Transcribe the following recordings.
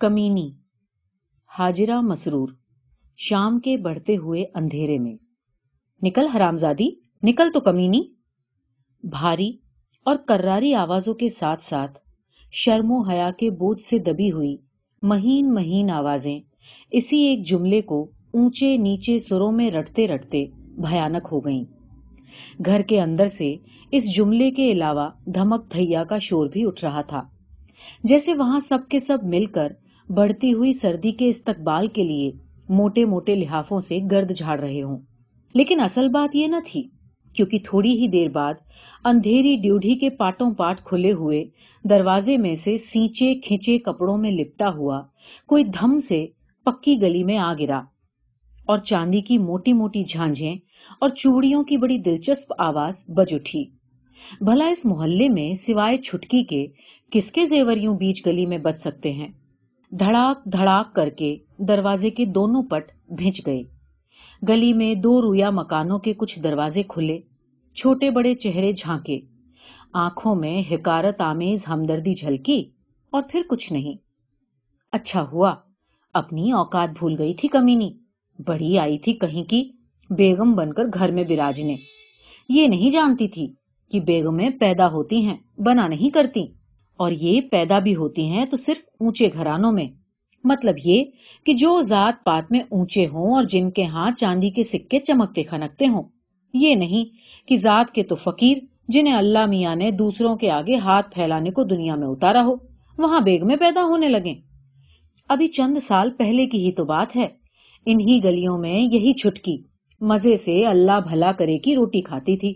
کمینی، حاجرہ مسرور، شام کے بڑھتے ہوئے اندھیرے میں۔ نکل حرامزادی، نکل تو کمینی۔ بھاری اور کراری آوازوں کے ساتھ ساتھ شرم و حیا کے بوجھ سے دبی ہوئی مہین مہین آوازیں اسی ایک جملے کو اونچے نیچے سروں میں رٹتے رٹتے بھیانک ہو گئیں۔ گھر کے اندر سے اس جملے کے علاوہ دھمک دھیا کا شور بھی اٹھ رہا تھا۔ جیسے وہاں سب کے سب مل کر بڑھتی ہوئی سردی کے استقبال کے لیے موٹے موٹے لحافوں سے گرد جھاڑ رہے ہوں۔ لیکن اصل بات یہ نہ تھی، کیونکہ تھوڑی ہی دیر بعد اندھیری ڈیوڈھی کے پاٹوں پاٹ کھلے ہوئے دروازے میں سے سینچے کھینچے کپڑوں میں لپٹا ہوا کوئی دھم سے پکی گلی میں آ گرا اور چاندی کی موٹی موٹی جھانجھیں اور چوڑیوں کی بڑی دلچسپ آواز بج اٹھی۔ بھلا اس محلے میں سوائے چھٹکی کے کس کے زیوریوں بیچ گلی میں بچ سکتے ہیں؟ دھڑاک دھڑاک کر کے دروازے کے دونوں پٹ بھیج گئے۔ گلی میں دو رویا مکانوں کے کچھ دروازے کھلے، چھوٹے بڑے چہرے جھانکے۔ آنکھوں میں حکارت آمیز ہمدردی جھلکی اور پھر کچھ نہیں۔ اچھا ہوا، اپنی اوقات بھول گئی تھی کمینی۔ بڑی آئی تھی کہیں کی بیگم بن کر گھر میں براجنے یہ نہیں جانتی تھی کہ بیگمیں پیدا ہوتی ہیں، بنا نہیں کرتی۔ اور یہ پیدا بھی ہوتی ہیں تو صرف اونچے گھرانوں میں۔ مطلب یہ کہ جو ذات پات میں اونچے ہوں اور جن کے ہاں چاندی کے سکے چمکتے کھنکتے ہوں۔ یہ نہیں کہ ذات کے تو فقیر جنہیں اللہ میاں نے دوسروں کے آگے ہاتھ پھیلانے کو دنیا میں اتارا ہو، وہاں بیگ میں پیدا ہونے لگے ابھی چند سال پہلے کی ہی تو بات ہے۔ انہی گلیوں میں یہی چھٹکی، مزے سے اللہ بھلا کرے کی روٹی کھاتی تھی۔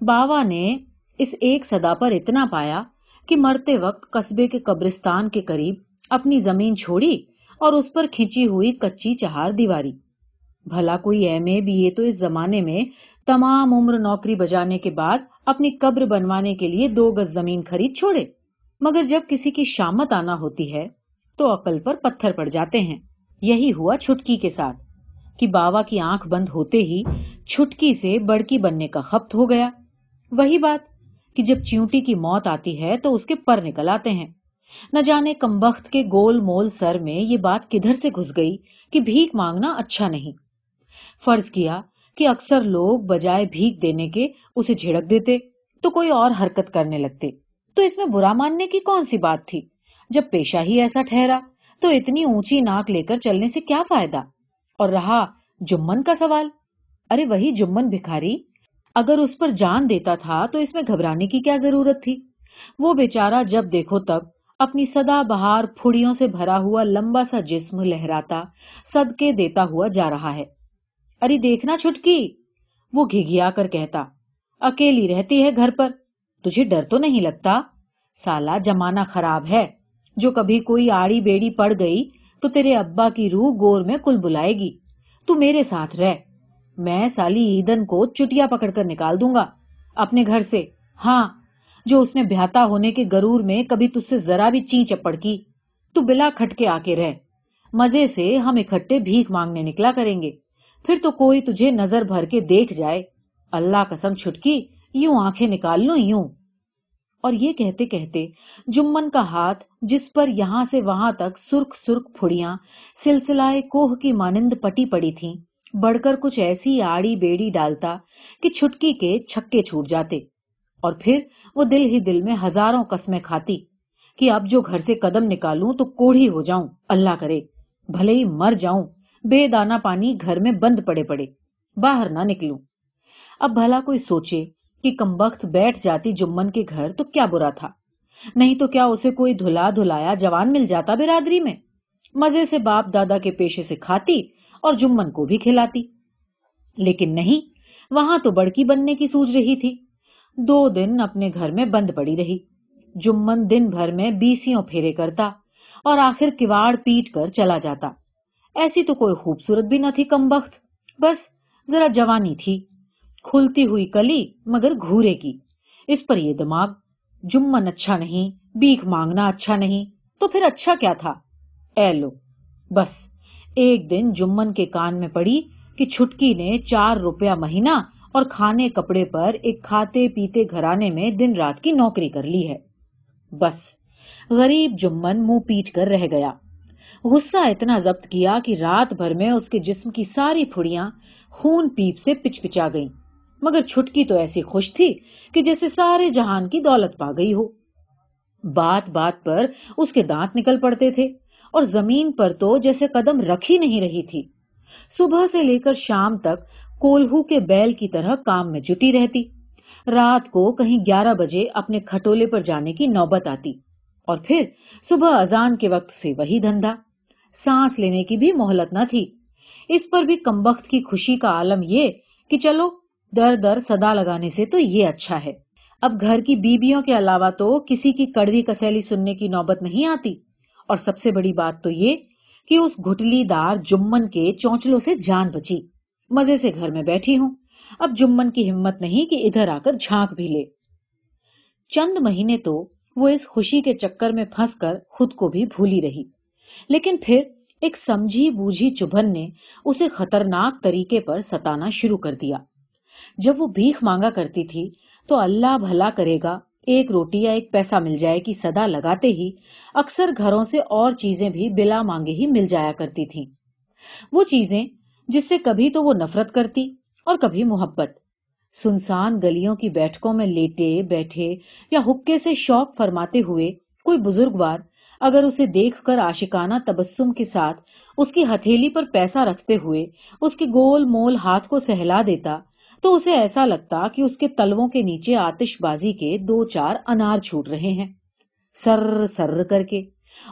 باوا نے اس ایک صدا پر اتنا پایا کہ مرتے وقت قصبے کے قبرستان کے قریب اپنی زمین چھوڑی اور اس پر کھینچی ہوئی کچی چہار دیواری۔ بھلا کوئی ایم اے بی اے تو اس زمانے میں تمام عمر نوکری بجانے کے بعد اپنی قبر بنوانے کے لیے دو گز زمین خرید چھوڑے۔ مگر جب کسی کی شامت آنا ہوتی ہے تو عقل پر پتھر پڑ جاتے ہیں۔ یہی ہوا چھٹکی کے ساتھ کہ باوا کی آنکھ بند ہوتے ہی چھٹکی سے بڑکی بننے کا خپت ہو گیا۔ وہی بات کہ جب چیونٹی کی موت آتی ہے تو اس کے پر نکل آتے ہیں۔ نہ جانے کمبخت کے گول مول سر میں یہ بات کدھر سے گھس گئی کہ بھیک مانگنا اچھا نہیں۔ فرض کیا کہ اکثر لوگ بجائے بھیک دینے کے اسے جھڑک دیتے تو کوئی اور حرکت کرنے لگتے۔ تو اس میں برا ماننے کی کون سی بات تھی؟ جب پیشہ ہی ایسا ٹھہرا تو اتنی اونچی ناک لے کر چلنے سے کیا فائدہ؟ اور رہا جمن کا سوال۔ ارے وہی جمن بھکاری اگر اس پر جان دیتا تھا تو اس میں گھبرانے کی کیا ضرورت تھی؟ وہ بیچارہ جب دیکھو تب اپنی سدا بہار پھڑیوں سے بھرا ہوا لمبا سا جسم لہراتا صدقے دیتا ہوا جا رہا ہے۔ ارے دیکھنا چھٹکی۔ وہ گھگیا کر کہتا، اکیلی رہتی ہے گھر پر، تجھے ڈر تو نہیں لگتا؟ سالا جمانا خراب ہے، جو کبھی کوئی آڑی بیڑی پڑ گئی تو تیرے ابا کی روح گور میں کل بلائے گی۔ تو میرے ساتھ رہ۔ میں سالی ایدن کو چٹیا پکڑ کر نکال دوں گا، اپنے گھر سے۔ ہاں جو اس نے بہتا ہونے کے گرور میں کبھی تج سے ذرا بھی چی چپڑ کی، تو بلا کھٹ کے آ کے رہ۔ مزے سے ہم اکٹھے بھیک مانگنے نکلا کریں گے۔ پھر تو کوئی تجھے نظر بھر کے دیکھ جائے۔ اللہ قسم چھٹکی، یوں آنکھیں نکال لوں، یوں۔ اور یہ کہتے کہتے جمن کا ہاتھ، جس پر یہاں سے وہاں تک سرخ سرخ پھڑیاں، سلسلہ کوہ کی مانند پٹی پڑی تھیں۔ بڑھ کر کچھ ایسی آڑی بیڑی ڈالتا کہ چھٹکی کے چھکے چھوٹ جاتے اور پھر وہ دل ہی دل میں ہزاروں قسمیں کھاتی کہ اب جو گھر سے قدم نکالوں تو کوڑھی ہو جاؤں، اللہ کرے، بھلے ہی مر جاؤں، بے دانا پانی گھر میں بند پڑے پڑے، باہر نہ نکلوں۔ اب بھلا کوئی سوچے کہ کمبخت بیٹھ جاتی جمن کے گھر تو کیا برا تھا۔ نہیں تو کیا اسے کوئی دھلا دھلایا جوان مل جاتا برادری میں؟ مزے سے باپ دادا کے پیشے سے کھاتی اور جمن کو بھی کھلاتی۔ لیکن نہیں، وہاں تو بڑکی بننے کی سوچ رہی تھی۔ دو دن اپنے گھر میں بند پڑی رہی۔ جمن دن بھر میں بیسیوں پھیرے کرتا اور آخر کواڑ پیٹ کر چلا جاتا۔ ایسی تو کوئی خوبصورت بھی نہ تھی کم بخت بس ذرا جوانی تھی۔ کھلتی ہوئی کلی مگر گھورے کی۔ اس پر یہ دماغ، جمن اچھا نہیں بیک مانگنا اچھا نہیں، تو پھر اچھا کیا تھا؟ اے لو، بس۔ ایک دن جمن کے کان میں پڑی کہ چھٹکی نے چار روپیہ مہینہ اور کھانے کپڑے پر ایک کھاتے پیتے گھرانے میں دن رات کی نوکری کر لی ہے۔ بس، غریب جمن منہ پیٹ کر رہ گیا۔ غصہ اتنا ضبط کیا کہ رات بھر میں اس کے جسم کی ساری پھڑیاں خون پیپ سے پچ پچا گئیں۔ مگر چھٹکی تو ایسی خوش تھی کہ جیسے سارے جہان کی دولت پا گئی ہو۔ بات بات پر اس کے دانت نکل پڑتے تھے۔ اور زمین پر تو جیسے قدم رکھ ہی نہیں رہی تھی۔ صبح سے لے کر شام تک کولہو کے بیل کی طرح کام میں جٹی رہتی۔ رات کو کہیں گیارہ بجے اپنے کھٹولے پر جانے کی نوبت آتی۔ اور پھر صبح ازان کے وقت سے وہی دھندا۔ سانس لینے کی بھی مہلت نہ تھی۔ اس پر بھی کمبخت کی خوشی کا عالم یہ کہ چلو، در در صدا لگانے سے تو یہ اچھا ہے۔ اب گھر کی بیبیوں کے علاوہ تو کسی کی کڑوی کسیلی سننے کی نوبت نہیں آتی۔ اور سب سے بڑی بات تو یہ کہ اس گھٹلی دار جمن کے چونچلوں سے جان بچی۔ مزے سے گھر میں بیٹھی ہوں۔ اب جمن کی ہمت نہیں کہ ادھر آ کر جھانک بھی لے۔ چند مہینے تو وہ اس خوشی کے چکر میں پھنس کر خود کو بھی بھولی رہی۔ لیکن پھر ایک سمجھی بوجھی چبھن نے اسے خطرناک طریقے پر ستانا شروع کر دیا۔ جب وہ بھیک مانگا کرتی تھی تو اللہ بھلا کرے گا ایک روٹی یا ایک پیسہ مل جائے کی صدا لگاتے ہی اکثر گھروں سے اور چیزیں بھی بلا مانگے ہی مل جایا کرتی تھی وہ چیزیں جس سے کبھی تو وہ نفرت کرتی اور کبھی محبت۔ سنسان گلیوں کی بیٹھکوں میں لیٹے بیٹھے یا حکے سے شوق فرماتے ہوئے کوئی بزرگوار اگر اسے دیکھ کر آشکانہ تبسم کے ساتھ اس کی ہتھیلی پر پیسہ رکھتے ہوئے اس کے گول مول ہاتھ کو سہلا دیتا تو اسے ایسا لگتا کہ اس کے تلووں کے نیچے آتش بازی کے دو چار انار چھوٹ رہے ہیں۔ سر سر کر کے۔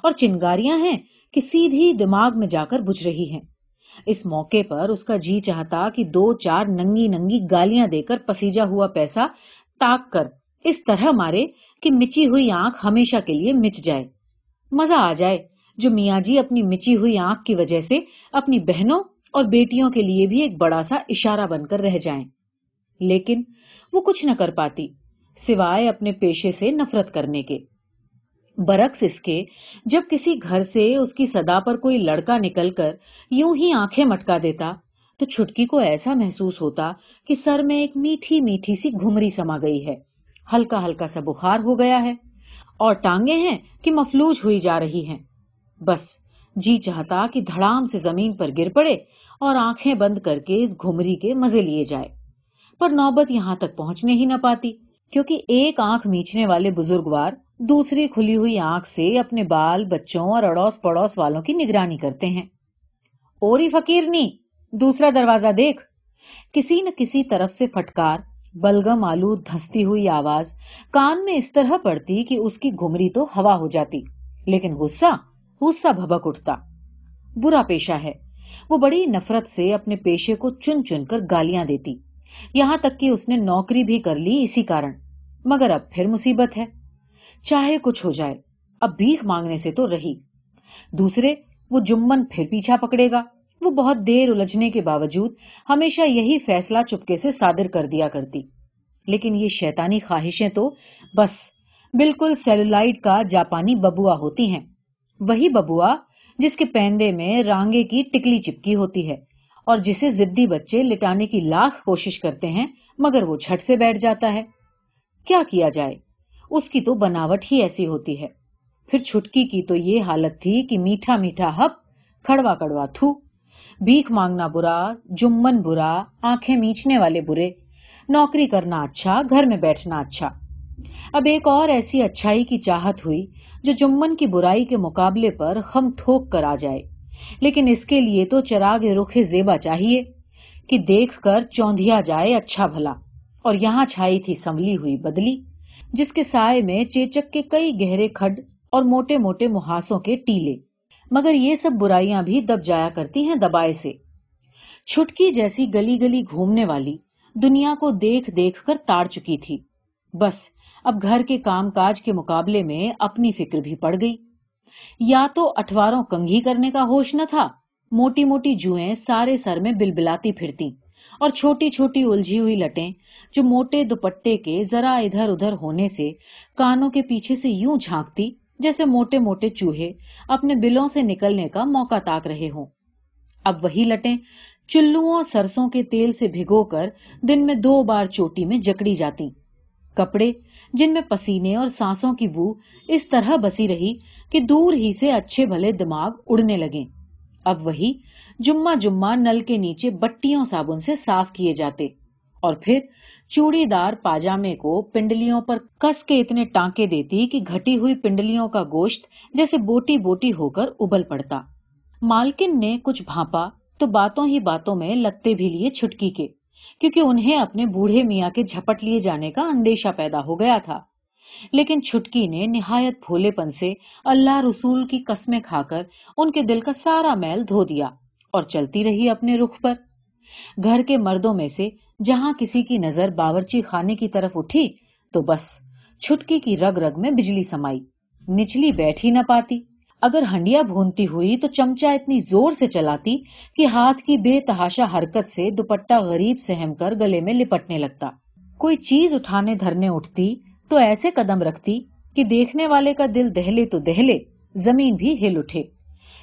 اور چنگاریاں ہیں کہ سیدھی دماغ میں جا کر بجھ رہی ہیں۔ اس موقع پر اس کا جی چاہتا کہ دو چار ننگی ننگی گالیاں دے کر پسیجا ہوا پیسہ تاک کر۔ اس طرح مارے کہ مچی ہوئی آنکھ ہمیشہ کے لیے مچ جائے۔ مزہ آ جائے جو میاں جی اپنی مچی ہوئی آنکھ کی وجہ سے اپنی بہنوں اور بیٹیوں کے لیے بھی ایک بڑا سا اشارہ بن کر رہ جائیں۔ لیکن وہ کچھ نہ کر پاتی، سوائے اپنے پیشے سے نفرت کرنے کے۔ برعکس اس کے، جب کسی گھر سے اس کی صدا پر کوئی لڑکا نکل کر یوں ہی آنکھیں مٹکا دیتا، تو چھٹکی کو ایسا محسوس ہوتا کہ سر میں ایک میٹھی میٹھی سی گھمری سما گئی ہے۔ ہلکا ہلکا سا بخار ہو گیا ہے اور ٹانگیں ہیں کہ مفلوج ہوئی جا رہی ہیں۔ بس جی چاہتا کہ دھڑام سے زمین پر گر پڑے اور آنکھیں بند کر کے اس گھمری کے مزے لیے جائے۔ پر نوبت یہاں تک پہنچنے ہی نہ پاتی، کیونکہ ایک آنکھ میچنے والے بزرگوار دوسری کھلی ہوئی آنکھ سے اپنے بال، بچوں اور اڑوس پڑوس والوں کی نگرانی کرتے ہیں۔ اوری فقیرنی دوسرا دروازہ دیکھ۔ کسی نہ کسی طرف سے پھٹکار بلگم آلو دھستی ہوئی آواز کان میں اس طرح پڑتی کہ اس کی گمری تو ہوا ہو جاتی، لیکن غصہ غصہ بھبک اٹھتا۔ برا پیشہ ہے۔ وہ بڑی نفرت سے اپنے پیشے کو چن چن کر گالیاں دیتی۔ یہاں تک کہ اس نے نوکری بھی کر لی اسی کارن۔ مگر اب پھر مصیبت ہے۔ چاہے کچھ ہو جائے، اب بھیک مانگنے سے تو رہی۔ دوسرے، وہ جمن پھر پیچھا پکڑے گا۔ وہ بہت دیر الجھنے کے باوجود ہمیشہ یہی فیصلہ چپکے سے صادر کر دیا کرتی۔ لیکن یہ شیطانی خواہشیں تو بس بالکل سیلولائڈ کا جاپانی ببوا ہوتی ہیں۔ وہی ببوا جس کے پیندے میں رانگے کی ٹکلی چپکی ہوتی ہے اور جسے زدی بچے لٹانے کی لاکھ کوشش کرتے ہیں، مگر وہ جھٹ سے بیٹھ جاتا ہے۔ کیا کیا جائے؟ اس کی تو بناوٹ ہی ایسی ہوتی ہے۔ پھر چھٹکی کی تو یہ حالت تھی کہ میٹھا میٹھا ہپ، کڑوا کڑوا تھو۔ بھیک مانگنا برا جمن برا، آنکھیں میچنے والے برے۔ نوکری کرنا اچھا گھر میں بیٹھنا اچھا۔ اب ایک اور ایسی اچھائی کی چاہت ہوئی جو جمن کی برائی کے مقابلے پر خم ٹھوک کر آ جائے۔ لیکن اس کے لیے تو چراغ رخ زیبا چاہیے کہ دیکھ کر چوندھیا جائے اچھا بھلا۔ اور یہاں چھائی تھی سنبلی ہوئی بدلی، جس کے سائے میں چیچک کے کئی گہرے کھڈ اور موٹے موٹے محاسوں کے ٹیلے۔ مگر یہ سب برائیاں بھی دب جایا کرتی ہیں دبائے سے۔ چھٹکی جیسی گلی گلی گھومنے والی دنیا کو دیکھ دیکھ کر تاڑ چکی تھی۔ بس، اب گھر کے کام کاج کے مقابلے میں اپنی فکر بھی پڑ گئی۔ یا تو اٹھواروں کنگھی کرنے کا ہوش نہ تھا، موٹی موٹی جوئیں سارے سر میں بلبلاتی پھرتی اور چھوٹی چھوٹی الجھی ہوئی لٹیں جو موٹے دوپٹے کے ذرا ادھر ادھر ہونے سے کانوں کے پیچھے سے یوں جھانکتی جیسے موٹے موٹے چوہے اپنے بلوں سے نکلنے کا موقع تاک رہے ہوں۔ اب وہی لٹیں چلو سرسوں کے تیل سے بھگو کر دن میں دو بار چوٹی میں جکڑی جاتی۔ کپڑے جن میں پسینے اور سانسوں کی بو اس طرح بسی رہی کہ دور ہی سے اچھے بھلے دماغ اڑنے لگے۔ اب وہی جمعہ جمعہ نل کے نیچے بٹیوں صابن سے صاف کیے جاتے اور پھر چوڑی دار پاجامے کو پنڈلیوں پر کس کے اتنے ٹانکے دیتی کہ گھٹی ہوئی پنڈلیوں کا گوشت جیسے بوٹی بوٹی ہو کر ابل پڑتا۔ مالکن نے کچھ بھانپا تو باتوں ہی باتوں میں لتے بھی لیے چھٹکی کے۔ کیونکہ انہیں اپنے بوڑھے میاں کے جھپٹ لیے جانے کا اندیشہ پیدا ہو گیا تھا۔ لیکن چھٹکی نے نہایت بھولے پن سے اللہ رسول کی قسمیں کھا کر ان کے دل کا سارا میل دھو دیا اور چلتی رہی اپنے رخ پر۔ گھر کے مردوں میں سے جہاں کسی کی نظر باورچی خانے کی طرف اٹھی تو بس چھٹکی کی رگ رگ میں بجلی سمائی، نچلی بیٹھ ہی نہ پاتی۔ اگر ہنڈیا بھونتی ہوئی تو چمچا اتنی زور سے چلاتی کہ ہاتھ کی بے تحاشا حرکت سے دوپٹہ غریب سہم کر گلے میں لپٹنے لگتا۔ کوئی چیز اٹھانے دھرنے اٹھتی تو ایسے قدم رکھتی کہ دیکھنے والے کا دل دہلے تو دہلے، زمین بھی ہل اٹھے۔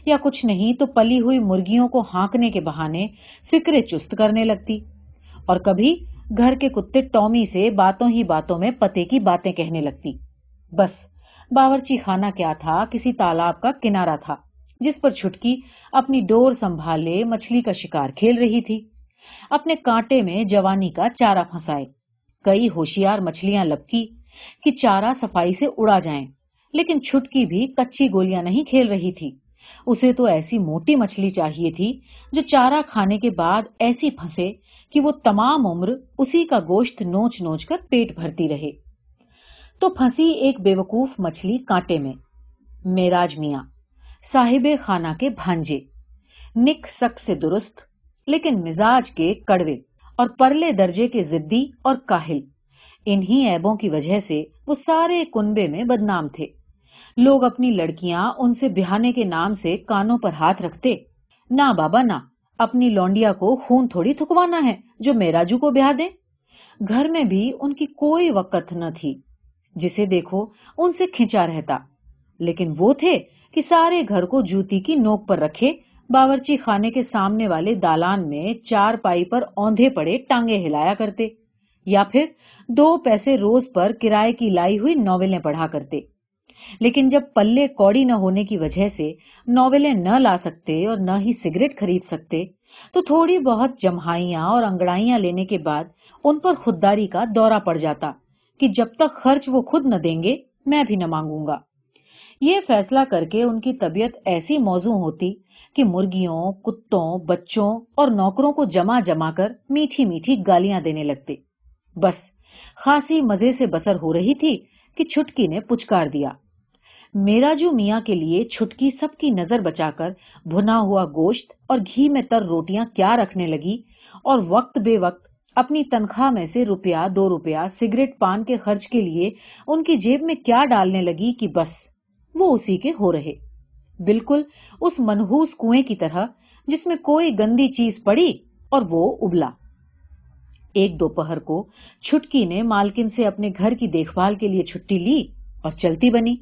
یا کچھ نہیں تو پلی ہوئی مرگیوں کو ہانکنے کے بہانے فکرے چست کرنے لگتی۔ اور کبھی گھر کے کتے ٹومی سے باتوں ہی باتوں میں پتے کی باتیں کہنے لگتی۔ بس باورچی خانہ کیا تھا، کسی تالاب کا کنارا تھا، جس پر چھٹکی اپنی ڈور سنبھالے مچھلی کا شکار کھیل رہی تھی۔ اپنے کانٹے میں جوانی کا چارہ پھنسائے۔ کئی ہوشیار مچھلیاں لپکی کہ چارہ صفائی سے اڑا جائیں، لیکن چھٹکی بھی کچی گولیاں نہیں کھیل رہی تھی۔ اسے تو ایسی موٹی مچھلی چاہیے تھی جو چارہ کھانے کے بعد ایسی پھنسے کہ وہ تمام عمر اسی کا گوشت نوچ نوچ کر پیٹ بھرتی رہے۔ تو پھنسی ایک بے وقوف مچھلی کانٹے میں۔ میراج میاں، صاحب خانہ کے بھانجے۔ نک سک سے درست، لیکن مزاج کے کڑوے اور پرلے درجے کے زدی اور کاہل۔ انہی ایبوں کی وجہ سے وہ سارے کنبے میں بدنام تھے۔ لوگ اپنی لڑکیاں ان سے بہانے کے نام سے کانوں پر ہاتھ رکھتے۔ نہ بابا، نہ، اپنی لونڈیا کو خون تھوڑی تھکوانا ہے جو میراجو کو بیاہ دے۔ گھر میں بھی ان کی کوئی وقت نہ تھی۔ جسے دیکھو، ان سے کھینچا رہتا۔ لیکن وہ تھے کہ سارے گھر کو جوتی کی نوک پر رکھے، باورچی خانے کے سامنے والے دالان میں چار پائی پر اوندھے پڑے ٹانگے ہلایا کرتے، یا پھر دو پیسے روز پر کرائے کی لائی ہوئی ناولیں پڑھا کرتے۔ لیکن جب پلے کوڑی نہ ہونے کی وجہ سے ناولیں نہ لا سکتے اور نہ ہی سگریٹ خرید سکتے، تو تھوڑی بہت جمہائیاں اور انگڑائیاں لینے کے بعد ان پر خودداری کا دورہ پڑ جاتا۔ کہ جب تک خرچ وہ خود نہ دیں گے، میں بھی نہ مانگوں گا۔ یہ فیصلہ کر کے ان کی طبیعت ایسی موزوں ہوتی کہ مرگیوں کتوں، بچوں اور نوکروں کو جمع جما کر میٹھی میٹھی گالیاں دینے لگتے۔ بس خاصی مزے سے بسر ہو رہی تھی کہ چھٹکی نے پچکار دیا۔ میرا جو میاں کے لیے چھٹکی سب کی نظر بچا کر بھنا ہوا گوشت اور گھی میں تر روٹیاں کیا رکھنے لگی اور وقت بے وقت اپنی تنخواہ میں سے روپیہ، دو روپیہ سگریٹ پان کے خرچ کے لیے ان کی جیب میں کیا ڈالنے لگی کہ بس، وہ اسی کے ہو رہے۔ بالکل اس منہوس کنویں کی طرح، جس میں کوئی گندی چیز پڑی اور وہ ابلا۔ ایک دوپہر کو چھٹکی نے مالکن سے اپنے گھر کی دیکھ بھال کے لیے چھٹی لی اور چلتی بنی۔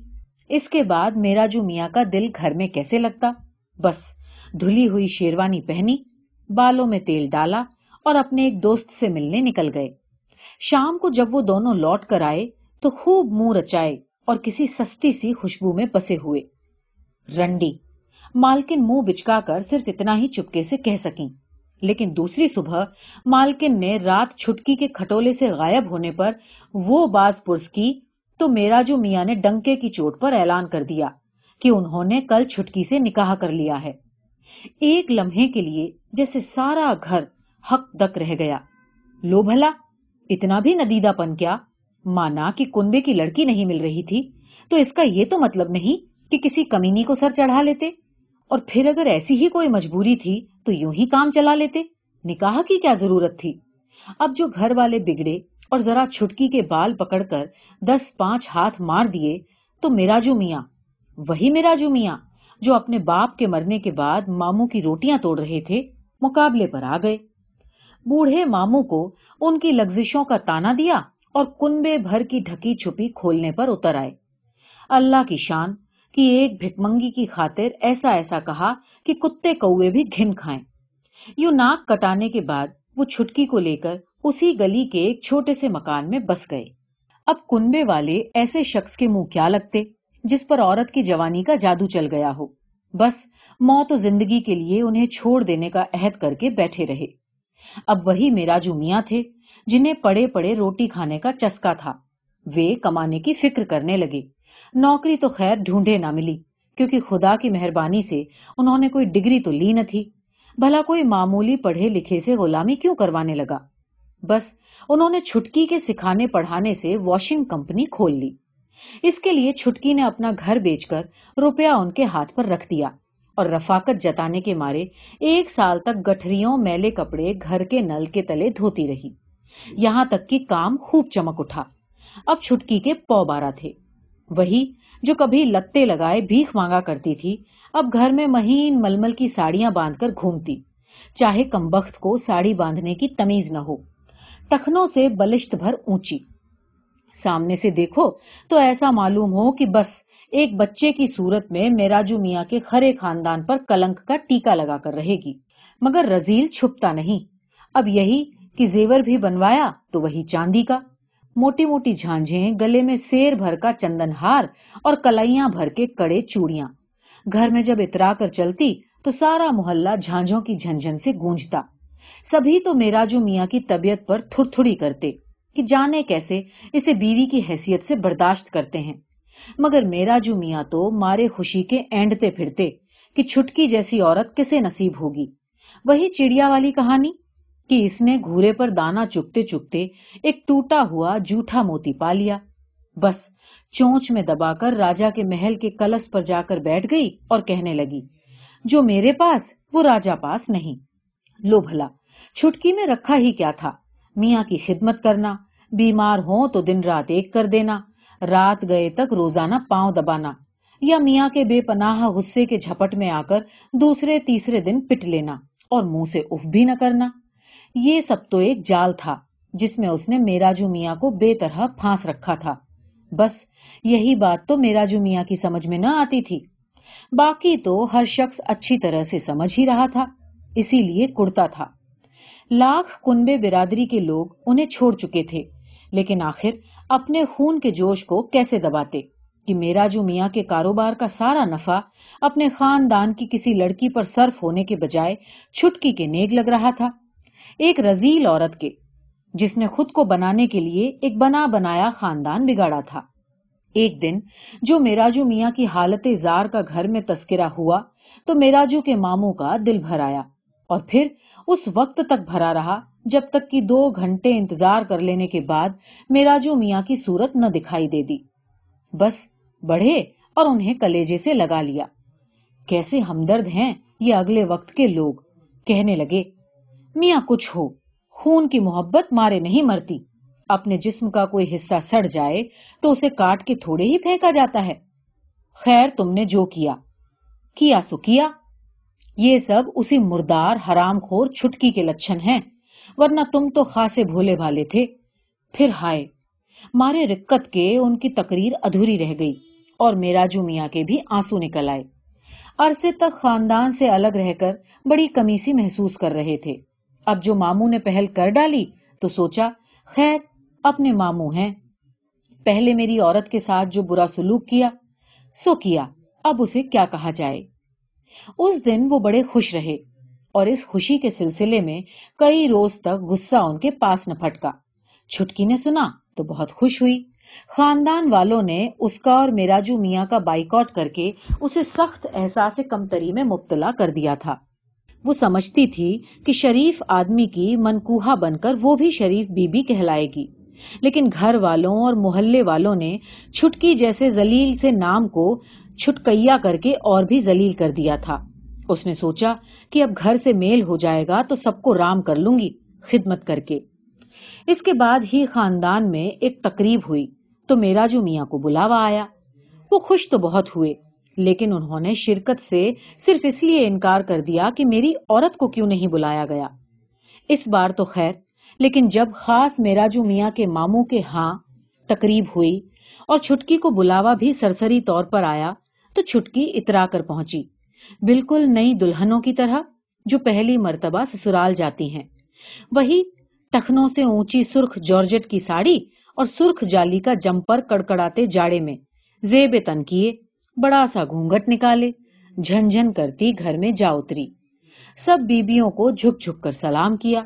اس کے بعد میرا جو میاں کا دل گھر میں کیسے لگتا؟ بس دھلی ہوئی شیروانی پہنی، بالوں میں تیل ڈالا اور اپنے ایک دوست سے ملنے نکل گئے۔ شام کو جب وہ دونوں لوٹ کر آئے تو خوب منہ رچائے اور کسی سستی سی خوشبو میں بسے ہوئے۔ رنڈی، مالکن منہ بچکا کر صرف اتنا ہی چپکے سے کہہ سکیں۔ لیکن دوسری صبح مالکن نے رات چھٹکی کے کھٹولے سے غائب ہونے پر وہ باز پرس کی تو میرا جو میاں نے ڈنکے کی چوٹ پر اعلان کر دیا کہ انہوں نے کل چھٹکی سے نکاح کر لیا ہے۔ ایک لمحے کے لیے جیسے سارا گھر حق دک رہ گیا۔ لو بھلا، اتنا بھی ندیدہ پن کیا؟ مانا کہ کنبے کی لڑکی نہیں مل رہی تھی، تو اس کا یہ تو مطلب نہیں کہ کسی کمینی کو سر چڑھا لیتے۔ اور پھر اگر ایسی ہی کوئی مجبوری تھی، تو یوں ہی کام چلا لیتے۔ نکاح کی کیا ضرورت تھی؟ اب جو گھر والے بگڑے اور ذرا چھٹکی کے بال پکڑ کر دس پانچ ہاتھ مار دیے، تو میرا جو میاں، وہی میرا جو میاں، جو اپنے باپ کے مرنے کے بعد ماموں کی روٹیاں توڑ رہے تھے، مقابلے پر آ گئے۔ بوڑھے ماموں کو ان کی لگزشوں کا تانا دیا اور کنبے بھر کی ڈھکی چھپی کھولنے پر اتر آئے۔ اللہ کی شان کی ایک بھکمنگی کی خاطر ایسا ایسا کہا کہ کتے کوے بھی گھن کھائیں۔ یوں ناک کٹانے کے بعد وہ چھٹکی کو لے کر اسی گلی کے ایک چھوٹے سے مکان میں بس گئے۔ اب کنبے والے ایسے شخص کے منہ کیا لگتے جس پر عورت کی جوانی کا جادو چل گیا ہو۔ بس موت و زندگی کے لیے انہیں چھوڑ دینے کا عہد کر کے بیٹھے رہے۔ اب وہی میرا جو میاں تھے جنہیں پڑے پڑے روٹی کھانے کا چسکا تھا۔ وہ کمانے کی فکر کرنے لگے۔ نوکری تو خیر ڈھونڈے نہ ملی، کیونکہ خدا کی مہربانی سے انہوں نے کوئی ڈگری تو لی نہ تھی۔ بھلا کوئی معمولی پڑھے لکھے سے غلامی کیوں کروانے لگا؟ بس انہوں نے چھٹکی کے سکھانے پڑھانے سے واشنگ کمپنی کھول لی۔ اس کے لیے چھٹکی نے اپنا گھر بیچ کر روپیہ ان کے ہاتھ پر رکھ دیا۔ اور رفاقت جتانے کے مارے ایک سال تک گٹھریوں میلے کپڑے گھر کے نل کے تلے دھوتی رہی۔ یہاں تک کہ کام خوب چمک اٹھا۔ اب چھٹکی کے پو بارہ تھے۔ وہی جو کبھی لتے لگائے بھیک مانگا کرتی تھی، اب گھر میں مہین ململ کی ساڑیاں باندھ کر گھومتی۔ چاہے کمبخت کو ساڑی باندھنے کی تمیز نہ ہو۔ تخنوں سے بلشت بھر اونچی۔ سامنے سے دیکھو تو ایسا معلوم ہو کہ بس ایک بچے کی صورت میں میراجو میاں کے کھرے خاندان پر کلنک کا ٹیکا لگا کر رہے گی۔ مگر رزیل چھپتا نہیں۔ اب یہی کہ زیور بھی بنوایا تو وہی چاندی کا۔ موٹی موٹی جھانجھیں، گلے میں سیر بھر کا چندن ہار اور کلائیاں بھر کے کڑے چوڑیاں۔ گھر میں جب اترا کر چلتی تو سارا محلہ جھانجھوں کی جھنجھن سے گونجتا۔ سبھی تو میرا جو میاں کی طبیعت پر تھر تھڑی کرتے کہ جانے کیسے اسے بیوی کی حیثیت سے برداشت کرتے ہیں۔ مگر میرا جو میاں تو مارے خوشی کے اینڈتے پھرتے کہ چھٹکی جیسی عورت کسے نصیب ہوگی۔ وہی چڑیا والی کہانی کہ اس نے گھورے پر دانا چکتے چکتے ایک ٹوٹا ہوا جھوٹا موتی پا لیا۔ بس چونچ میں دبا کر راجا کے محل کے کلس پر جا کر بیٹھ گئی اور کہنے لگی، جو میرے پاس، وہ راجا پاس نہیں۔ لو بھلا، چھٹکی میں رکھا ہی کیا تھا؟ میاں کی خدمت کرنا، بیمار ہو تو دن رات ایک کر دینا۔ رات گئے تک روزانہ پاؤں دبانا یا میاں کے بے پناہ غصے کے جھپٹ میں آ کر دوسرے تیسرے دن پٹ لینا اور منہ سے اف بھی نہ کرنا۔ یہ سب تو ایک جال تھا جس میں اس نے میرا جو میاں کو بے طرح پھانس رکھا تھا۔ بس یہی بات تو میرا جو میاں کی سمجھ میں نہ آتی تھی۔ باقی تو ہر شخص اچھی طرح سے سمجھ ہی رہا تھا، اسی لیے کڑتا تھا۔ لاکھ کنبے برادری کے لوگ انہیں چھوڑ چکے تھے۔ لیکن آخر اپنے خون کے جوش کو کیسے دباتے کہ میرا جو میاں کے کاروبار کا سارا نفع اپنے خاندان کی کسی لڑکی پر صرف ہونے کے بجائے چھٹکی کے نیک لگ رہا تھا۔ ایک رزیل عورت کے، جس نے خود کو بنانے کے لیے ایک بنا بنایا خاندان بگاڑا تھا۔ ایک دن جو میراجو میاں کی حالت زار کا گھر میں تذکرہ ہوا تو میراجو کے ماموں کا دل بھر آیا اور پھر اس وقت تک بھرا رہا جب تک کہ دو گھنٹے انتظار کر لینے کے بعد میراجو میاں کی صورت نہ دکھائی دے دی۔ بس بڑھے اور انہیں کلیجے سے لگا لیا۔ کیسے ہمدرد ہیں یہ اگلے وقت کے لوگ۔ کہنے لگے، میاں کچھ ہو، خون کی محبت مارے نہیں مرتی۔ اپنے جسم کا کوئی حصہ سڑ جائے تو اسے کاٹ کے تھوڑے ہی پھینکا جاتا ہے۔ خیر، تم نے جو کیا۔ کیا سو کیا؟ یہ سب اسی مردار حرام خور چھٹکی کے لچھن ہیں۔ ورنہ تم تو خاصے بھولے بھالے تھے۔ پھر ہائے، مارے رکت کے ان کی تقریر ادھوری رہ گئی اور میرا جو میاں کے بھی آنسو نکل آئے۔ عرصے تک خاندان سے الگ رہ کر بڑی کمی سی محسوس کر رہے تھے۔ اب جو ماموں نے پہل کر ڈالی تو سوچا، خیر، اپنے ماموں ہیں۔ پہلے میری عورت کے ساتھ جو برا سلوک کیا، سو کیا، اب اسے کیا کہا جائے؟ اس دن وہ بڑے خوش رہے۔ اور اس خوشی کے سلسلے میں کئی روز تک غصہ ان کے پاس نہ پھٹکا۔ چھٹکی نے سنا تو بہت خوش ہوئی۔ خاندان والوں نے اس کا اور میراجو میاں کا بائیکاٹ کر کے اسے سخت احساس کمتری میں مبتلا کر دیا تھا۔ وہ سمجھتی تھی کہ شریف آدمی کی منکوہا بن کر وہ بھی شریف بی بی کہلائے گی۔ لیکن گھر والوں اور محلے والوں نے چھٹکی جیسے زلیل سے نام کو چھٹکیا کر کے اور بھی زلیل کر دیا تھا۔ اس نے سوچا کہ اب گھر سے میل ہو جائے گا تو سب کو رام کر لوں گی، خدمت کر کے۔ اس کے بعد ہی خاندان میں ایک تقریب ہوئی تو میرا جو میاں کو بلاوا آیا۔ وہ خوش تو بہت ہوئے، لیکن انہوں نے شرکت سے صرف اس لیے انکار کر دیا کہ میری عورت کو کیوں نہیں بلایا گیا۔ اس بار تو خیر، لیکن جب خاص میرا جو میاں کے ماموں کے ہاں تقریب ہوئی اور چھٹکی کو بلاوا بھی سرسری طور پر آیا تو چھٹکی اترا کر پہنچی۔ بالکل نئی دلہنوں کی طرح جو پہلی مرتبہ سسرال جاتی ہیں۔ وہی ٹخنوں سے اونچی سرخ جارجٹ کی ساڑی اور سرخ جالی کا جمپر کڑکڑاتے جاڑے میں زیب تن کیے، بڑا سا گھونگٹ نکالے، جھن کرتی گھر میں جا اتری۔ سب بیبیوں کو جھک جھک کر سلام کیا۔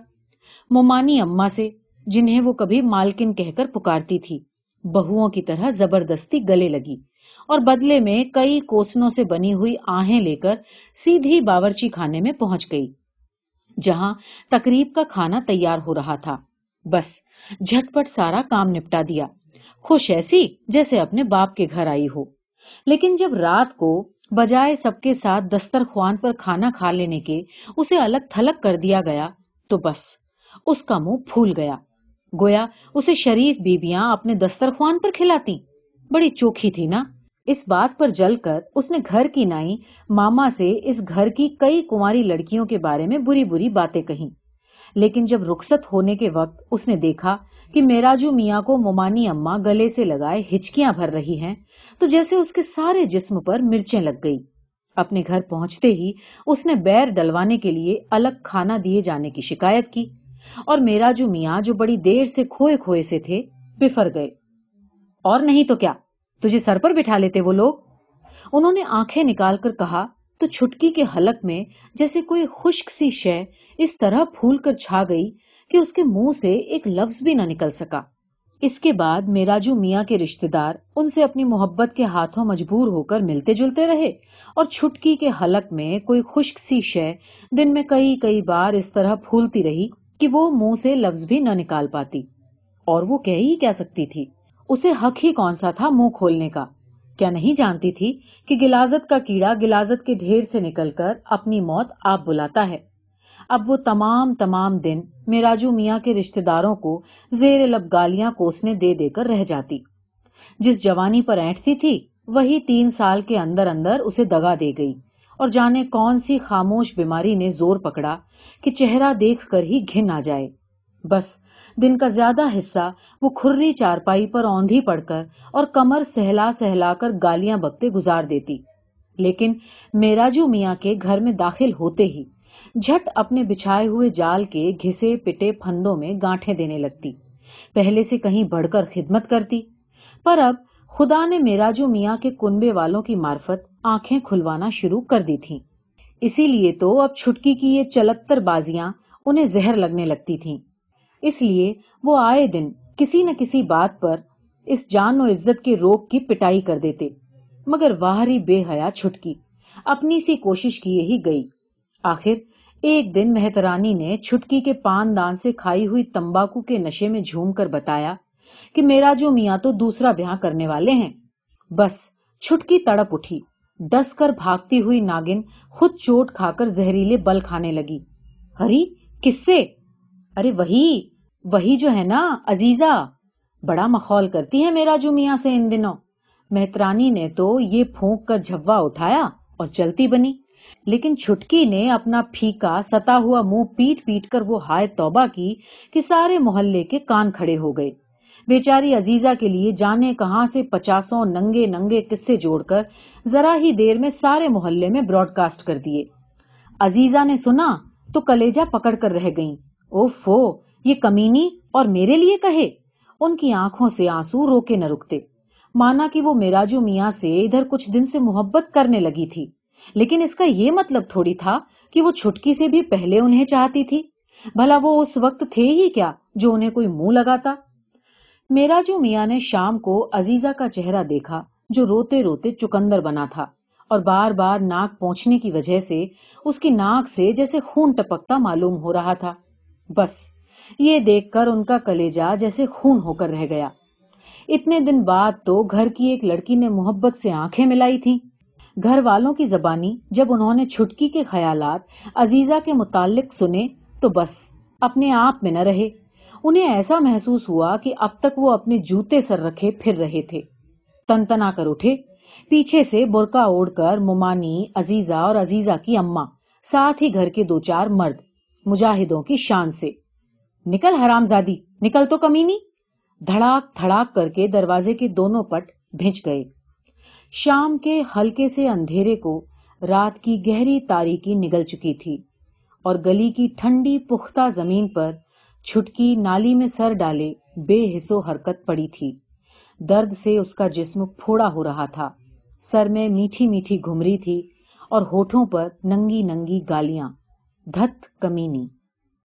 مومانی اما سے، جنہیں وہ کبھی مالکن کہہ کر پکارتی تھی، بہوؤں کی طرح زبردستی گلے لگی۔ اور بدلے میں کئی کوسنوں سے بنی ہوئی آہیں لے کر سیدھی باورچی خانے میں پہنچ گئی، جہاں تقریب کا کھانا تیار ہو رہا تھا۔ بس جھٹ پٹ سارا کام نپٹا دیا۔ خوش ایسی جیسے اپنے باپ کے گھر آئی ہو۔ لیکن جب رات کو بجائے سب کے ساتھ دسترخوان پر کھانا کھا لینے کے اسے الگ تھلگ کر دیا گیا تو بس اس کا منہ پھول گیا۔ گویا اسے شریف بیبیاں اپنے دسترخوان پر کھلاتی۔ بڑی چوکھی تھی نا؟ اس بات پر جل کر اس نے گھر کی نائی ماما سے اس گھر کی کئی کماری لڑکیوں کے بارے میں بری بری باتیں کہیں۔ لیکن جب رخصت ہونے کے وقت اس نے دیکھا کہ میراجو میاں کو مومانی اما گلے سے لگائے ہچکیاں بھر رہی ہیں، تو جیسے اس کے سارے جسم پر مرچیں لگ گئی اپنے گھر پہنچتے ہی اس نے بیر ڈلوانے کے لیے الگ کھانا دیے جانے کی شکایت کی اور میراجو میاں جو بڑی دیر سے کھوئے کھوئے سے تھے، بفر گئے۔ اور نہیں تو کیا؟ تجھے سر پر بٹھا لیتے وہ لوگ؟ انہوں نے آنکھیں نکال کر کہا، تو چھٹکی کے حلق میں جیسے کوئی خشک سی شے اس طرح پھول کر چھا گئی کہ اس کے منہ سے ایک لفظ بھی نہ نکل سکا۔ اس کے بعد میراجو میاں کے رشتے دار ان سے اپنی محبت کے ہاتھوں مجبور ہو کر ملتے جلتے رہے اور چھٹکی کے حلق میں کوئی خشک سی شے دن میں کئی کئی بار اس طرح پھولتی رہی کہ وہ منہ سے لفظ بھی نہ نکال پاتی۔ اور وہ کہہ ہی کیا سکتی تھی۔ اسے حق ہی کون سا تھا منہ کھولنے کا؟ کیا نہیں جانتی تھی کہ گلازت کا کیڑا گلازت کے ڈھیر سے نکل کر اپنی موت آپ بلاتا ہے۔ اب وہ تمام تمام دن میراجو میاں کے رشتے داروں کو زیر لب گالیاں کوسنے دے دے کر رہ جاتی۔ جس جوانی پر اینٹتی تھی، وہی تین سال کے اندر اندر اسے دگا دے گئی۔ اور جانے کون سی خاموش بیماری نے زور پکڑا کہ چہرہ دیکھ کر ہی گھن آ جائے۔ بس دن کا زیادہ حصہ وہ کھری چارپائی پر اوندھی پڑ کر اور کمر سہلا سہلا کر گالیاں بکتے گزار دیتی۔ لیکن میراجو میاں کے گھر میں داخل ہوتے ہی جھٹ اپنے بچھائے ہوئے جال کے گھسے پٹے پھندوں میں گانٹھے دینے لگتی۔ پہلے سے کہیں بڑھ کر خدمت کرتی، پر اب خدا نے میراجو میاں کے کنبے والوں کی مارفت آنکھیں کھلوانا شروع کر دی تھی اسی لیے تو اب چھٹکی کی یہ چلتر بازیاں انہیں زہر لگنے لگتی تھیں۔ اس لیے وہ آئے دن کسی نہ کسی بات پر اس جان و عزت کے روگ کی پٹائی کر دیتے، مگر واہری بے حیا چھٹکی، اپنی سی کوشش کیے ہی گئی۔ آخر، ایک دن مہترانی نے چھٹکی کے پان دان سے کھائی ہوئی تمباکو کے نشے میں جھوم کر بتایا کہ میرا جو میاں تو دوسرا بیاہ کرنے والے ہیں۔ بس، چھٹکی تڑپ اٹھی۔ ڈس کر بھاگتی ہوئی ناگن خود چوٹ کھا کر زہریلے بل کھانے لگی۔ ہری، کس سے؟ ارے وہی! وہی جو ہے نا عزیزا بڑا مخول کرتی ہے میرا جو میاں سے ان دنوں۔ مہترانی نے تو یہ پھونک کر جھوا اٹھایا اور چلتی بنی۔ لیکن چھٹکی نے اپنا پھیکا ستا ہوا منہ پیٹ پیٹ کر وہ ہائے توبہ کی کہ سارے محلے کے کان کھڑے ہو گئے۔ بیچاری عزیزا کے لیے جانے کہاں سے پچاسوں ننگے ننگے قصے جوڑ کر ذرا ہی دیر میں سارے محلے میں براڈ کاسٹ کر دیے۔ عزیزا نے سنا تو کلیجا پکڑ کر رہ گئیں۔ او فو یہ کمینی اور میرے لیے کہے۔ ان کی آنکھوں سے آنسو رو کے نہ رکتے۔ مانا کہ وہ میراجو میاں سے ادھر کچھ دن سے محبت کرنے لگی تھی۔ لیکن اس کا یہ مطلب تھوڑی تھا کہ وہ چھٹکی سے بھی پہلے انہیں چاہتی تھی۔ بھلا وہ اس وقت تھے ہی کیا جو انہیں کوئی منہ لگاتا؟ میراجو میاں نے شام کو عزیزہ کا چہرہ دیکھا جو روتے روتے چکندر بنا تھا اور بار بار ناک پہنچنے کی وجہ سے اس کی ناک سے جیسے خون ٹپکتا معلوم ہو رہا تھا۔ بس۔ یہ دیکھ کر ان کا کلیجا جیسے خون ہو کر رہ گیا۔ اتنے دن بعد تو گھر کی ایک لڑکی نے محبت سے آنکھیں ملائی تھی گھر والوں کی زبانی جب انہوں نے چھٹکی کے خیالات عزیزہ کے متعلق سنے تو بس، اپنے آپ میں نہ رہے۔ انہیں ایسا محسوس ہوا کہ اب تک وہ اپنے جوتے سر رکھے پھر رہے تھے۔ تن تنا کر اٹھے۔ پیچھے سے برقع اوڑ کر ممانی، عزیزہ اور عزیزہ کی اما ساتھ ہی گھر کے دو چار مرد، مجاہدوں کی شان سے۔ نکل حرام زادی نکل تو کمینی۔ دھڑاک دھڑاک کر کے دروازے کے دونوں پٹ بھیج گئے۔ شام کے ہلکے سے اندھیرے کو رات کی گہری تاریکی نگل چکی تھی اور گلی کی ٹھنڈی پختہ زمین پر چھٹکی نالی میں سر ڈالے بے حصو حرکت پڑی تھی۔ درد سے اس کا جسم پھوڑا ہو رہا تھا۔ سر میں میٹھی میٹھی گھمری تھی اور ہوٹھوں پر ننگی ننگی گالیاں۔ دھت کمینی۔